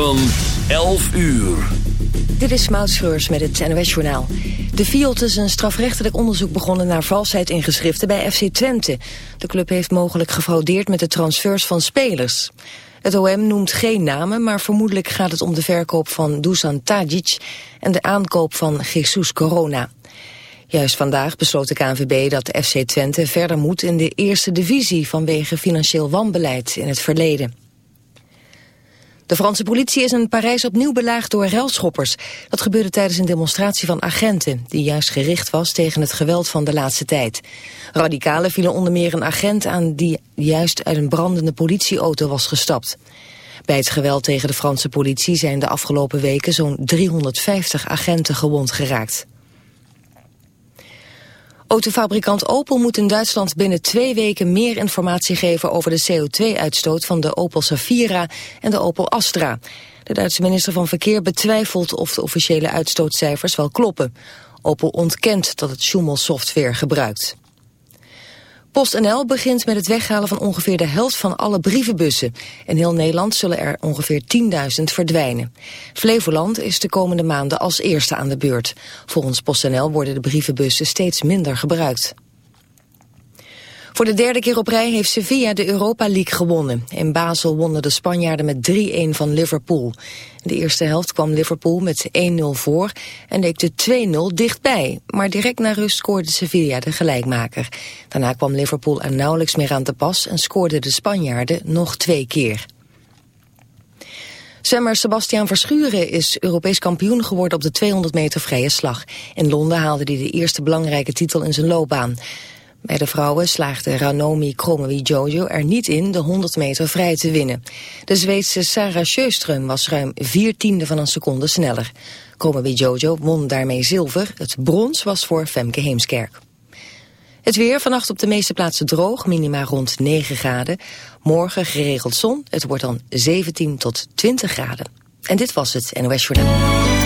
van 11 uur. Dit is Maud met het NOS-journaal. De FIOT is een strafrechtelijk onderzoek begonnen naar valsheid in geschriften bij FC Twente. De club heeft mogelijk gefraudeerd met de transfers van spelers. Het OM noemt geen namen, maar vermoedelijk gaat het om de verkoop van Dusan Tadic en de aankoop van Jesus Corona. Juist vandaag besloot de KNVB dat FC Twente verder moet in de eerste divisie vanwege financieel wanbeleid in het verleden. De Franse politie is in Parijs opnieuw belaagd door relschoppers. Dat gebeurde tijdens een demonstratie van agenten... die juist gericht was tegen het geweld van de laatste tijd. Radicalen vielen onder meer een agent aan... die juist uit een brandende politieauto was gestapt. Bij het geweld tegen de Franse politie zijn de afgelopen weken... zo'n 350 agenten gewond geraakt. Autofabrikant Opel moet in Duitsland binnen twee weken meer informatie geven over de CO2-uitstoot van de Opel Safira en de Opel Astra. De Duitse minister van Verkeer betwijfelt of de officiële uitstootcijfers wel kloppen. Opel ontkent dat het Schumel-software gebruikt. PostNL begint met het weghalen van ongeveer de helft van alle brievenbussen. In heel Nederland zullen er ongeveer 10.000 verdwijnen. Flevoland is de komende maanden als eerste aan de beurt. Volgens PostNL worden de brievenbussen steeds minder gebruikt. Voor de derde keer op rij heeft Sevilla de Europa League gewonnen. In Basel wonnen de Spanjaarden met 3-1 van Liverpool. De eerste helft kwam Liverpool met 1-0 voor en leek de 2-0 dichtbij. Maar direct na rust scoorde Sevilla de gelijkmaker. Daarna kwam Liverpool er nauwelijks meer aan te pas en scoorden de Spanjaarden nog twee keer. Zwemmer Sebastiaan Verschuren is Europees kampioen geworden op de 200 meter vrije slag. In Londen haalde hij de eerste belangrijke titel in zijn loopbaan. Bij de vrouwen slaagde Ranomi Kromowidjojo er niet in de 100 meter vrij te winnen. De Zweedse Sarah Sjöström was ruim vier tiende van een seconde sneller. Kromowidjojo won daarmee zilver. Het brons was voor Femke Heemskerk. Het weer, vannacht op de meeste plaatsen droog, minima rond 9 graden. Morgen geregeld zon, het wordt dan 17 tot 20 graden. En dit was het NOS Journal.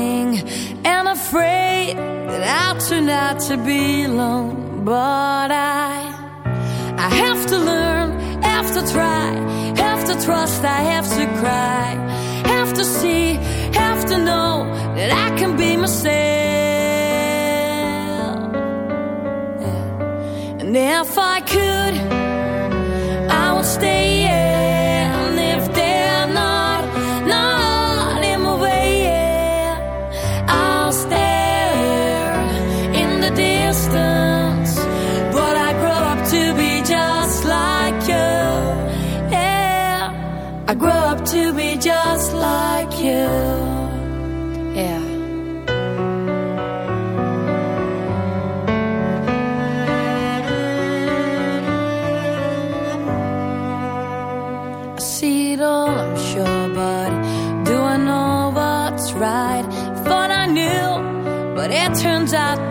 running and afraid that I'll turn out to be alone. But I, I have to learn, have to try, have to trust, I have to cry, have to see, have to know that I can be myself. And if I could.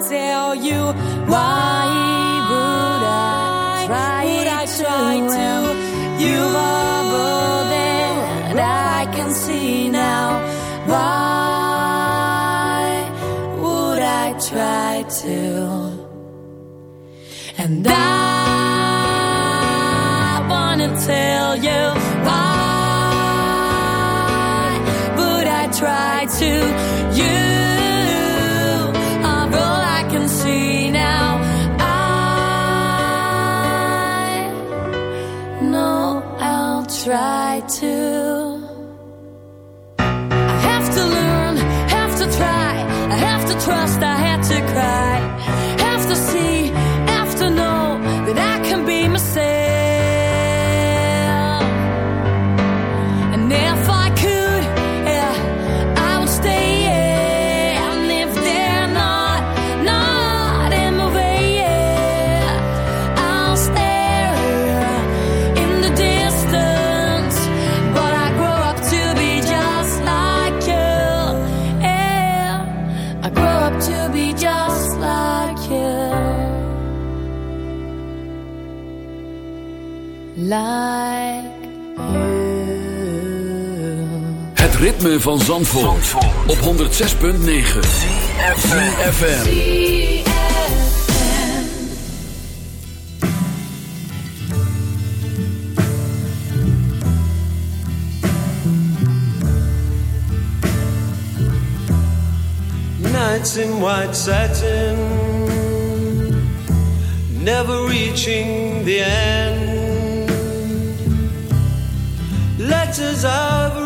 tell you why. ritme van Zandvoort, op 106.9 CFFM Nights in white satin Never reaching the end. Letters I've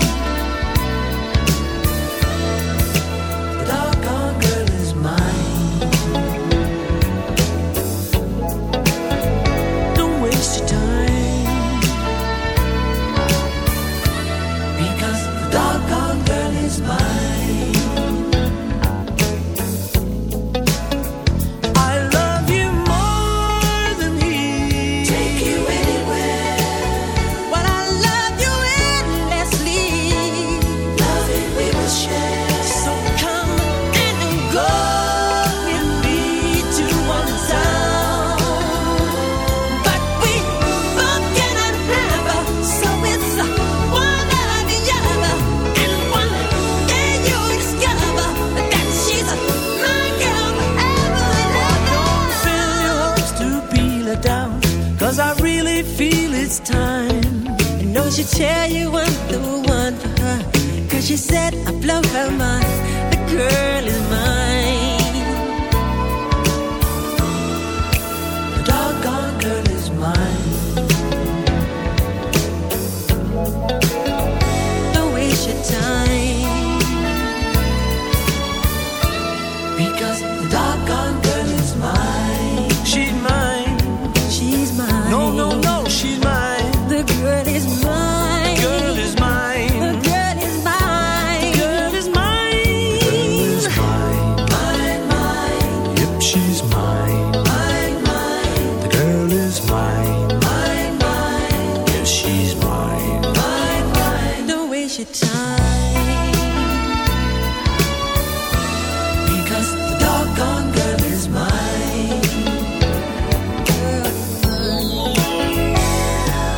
It's time. I know she tell you I'm the one for her. Cause she said I blow her mind. The girl waste your time. Because the doggone girl is mine.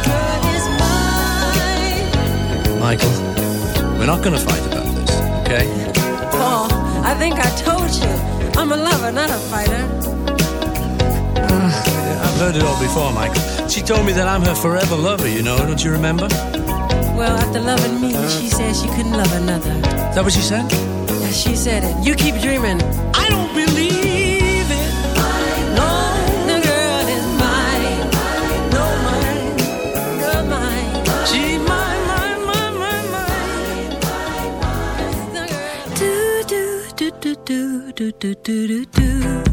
Girl is mine. Michael, we're not going to fight about this, okay? Paul, I think I told you. I'm a lover, not a fighter. I've heard it all before, Michael. She told me that I'm her forever lover, you know, don't you remember? Is Well, after loving me, she said she couldn't love another. Is that what she said? Yeah, she said it. You keep dreaming. I don't believe it. No, the girl is mine. No, mine. Girl, mine. She's mine, mine, mine, mine, mine. The girl. Do, do, do, do, do, do, do,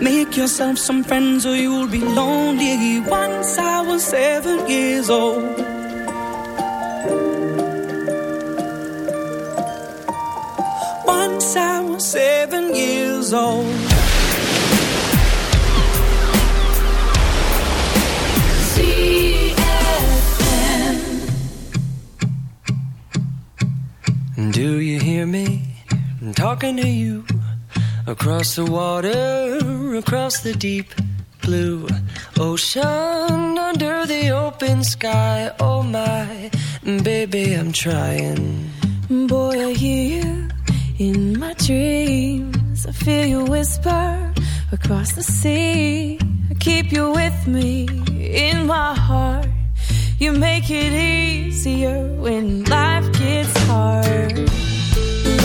Make yourself some friends or you'll be lonely. Once I was seven years old. Once I was seven years old. Do you hear me I'm talking to you? Across the water, across the deep blue ocean, under the open sky. Oh my, baby, I'm trying. Boy, I hear you in my dreams. I feel you whisper across the sea. I keep you with me in my heart. You make it easier when life gets hard.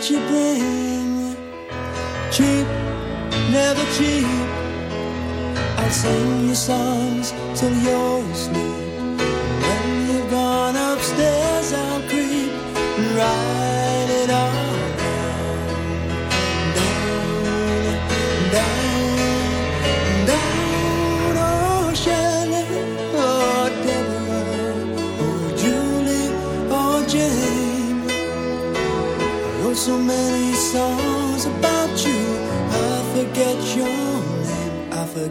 that you bring. Cheap, never cheap. I'll sing you songs till you're asleep.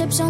ships on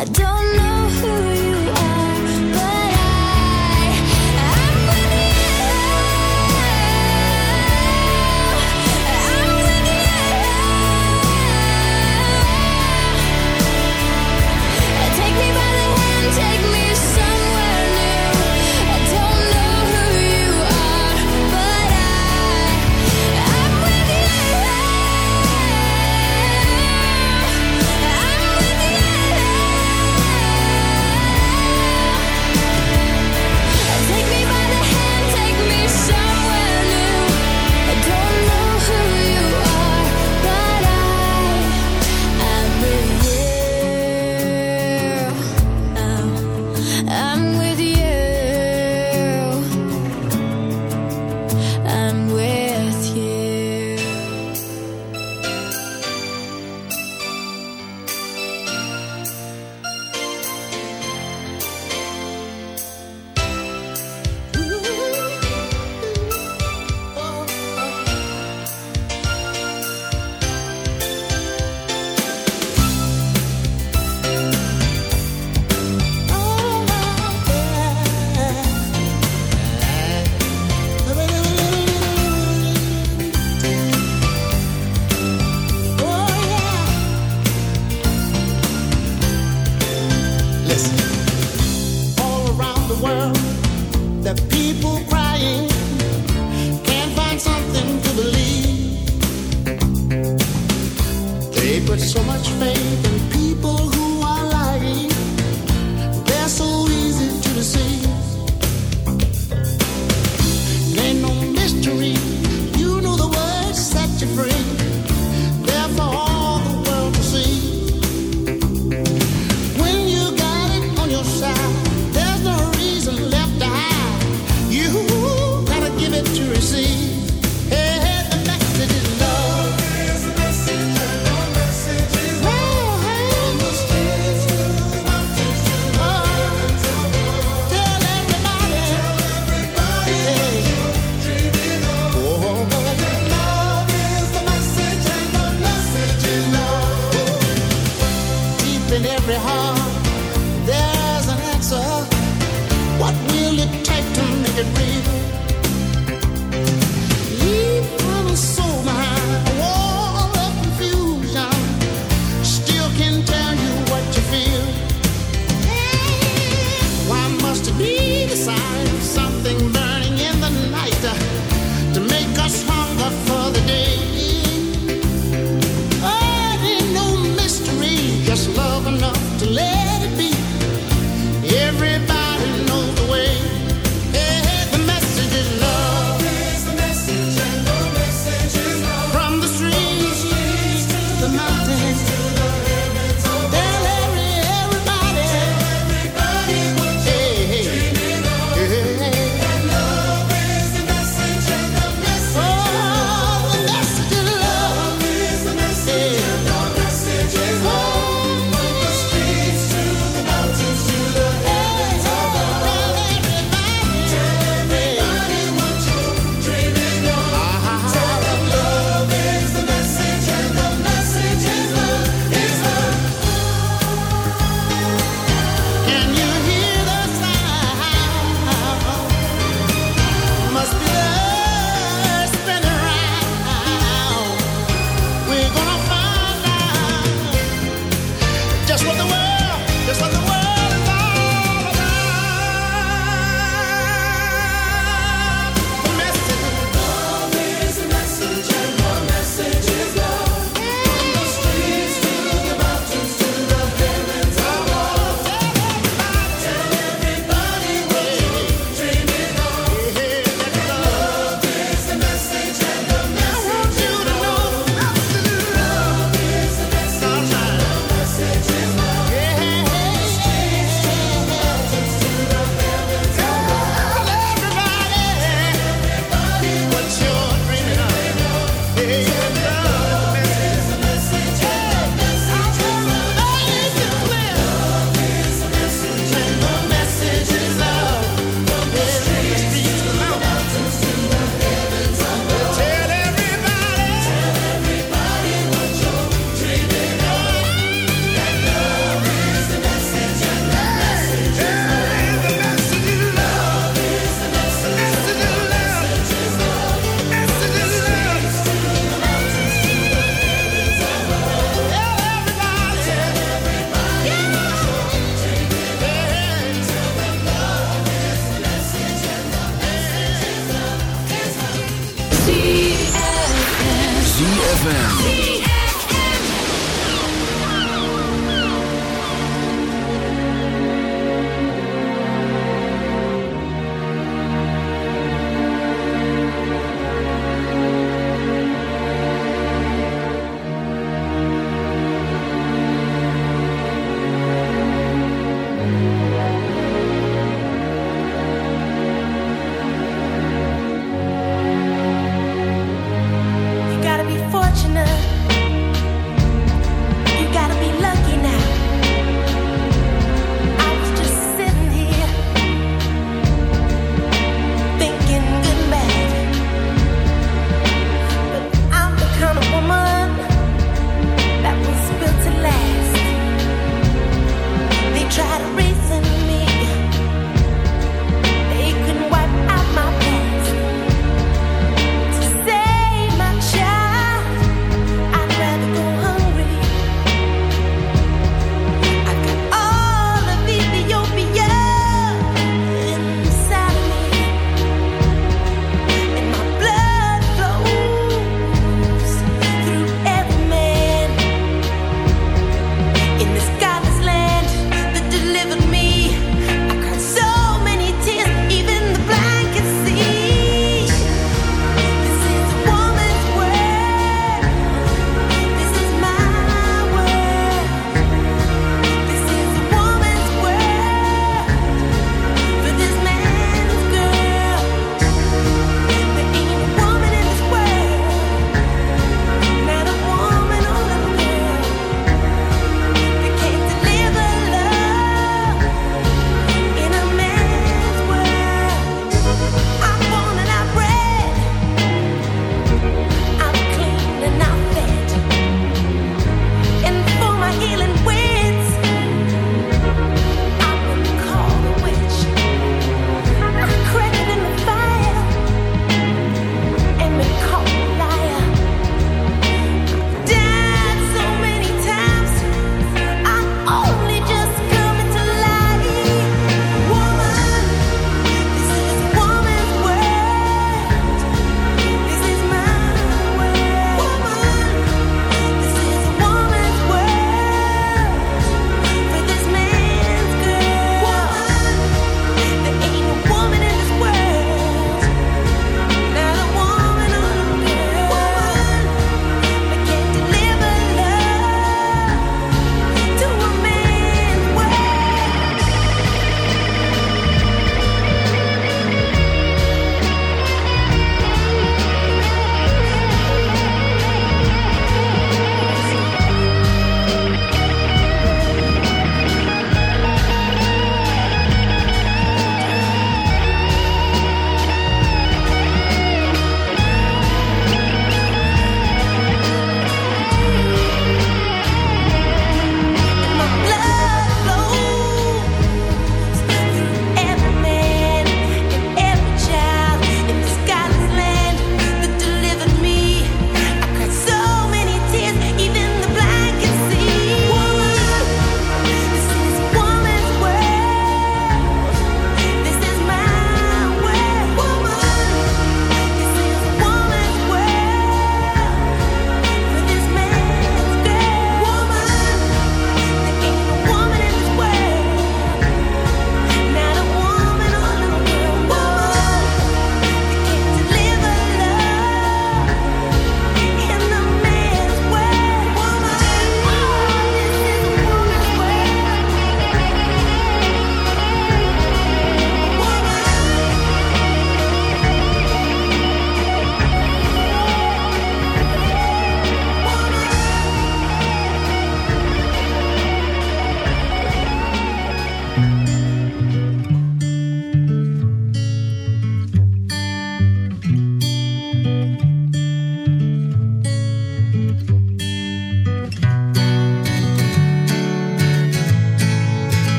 I don't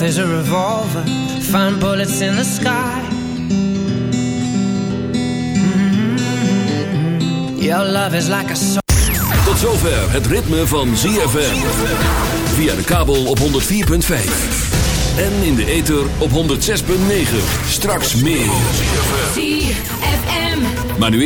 is a revolver. Find bullets in the sky. Mm-hmm. Your love is like a song. Tot zover het ritme van ZFM. Via de kabel op 104.5. En in de ether op 106.9. Straks meer. ZFM. Maar nu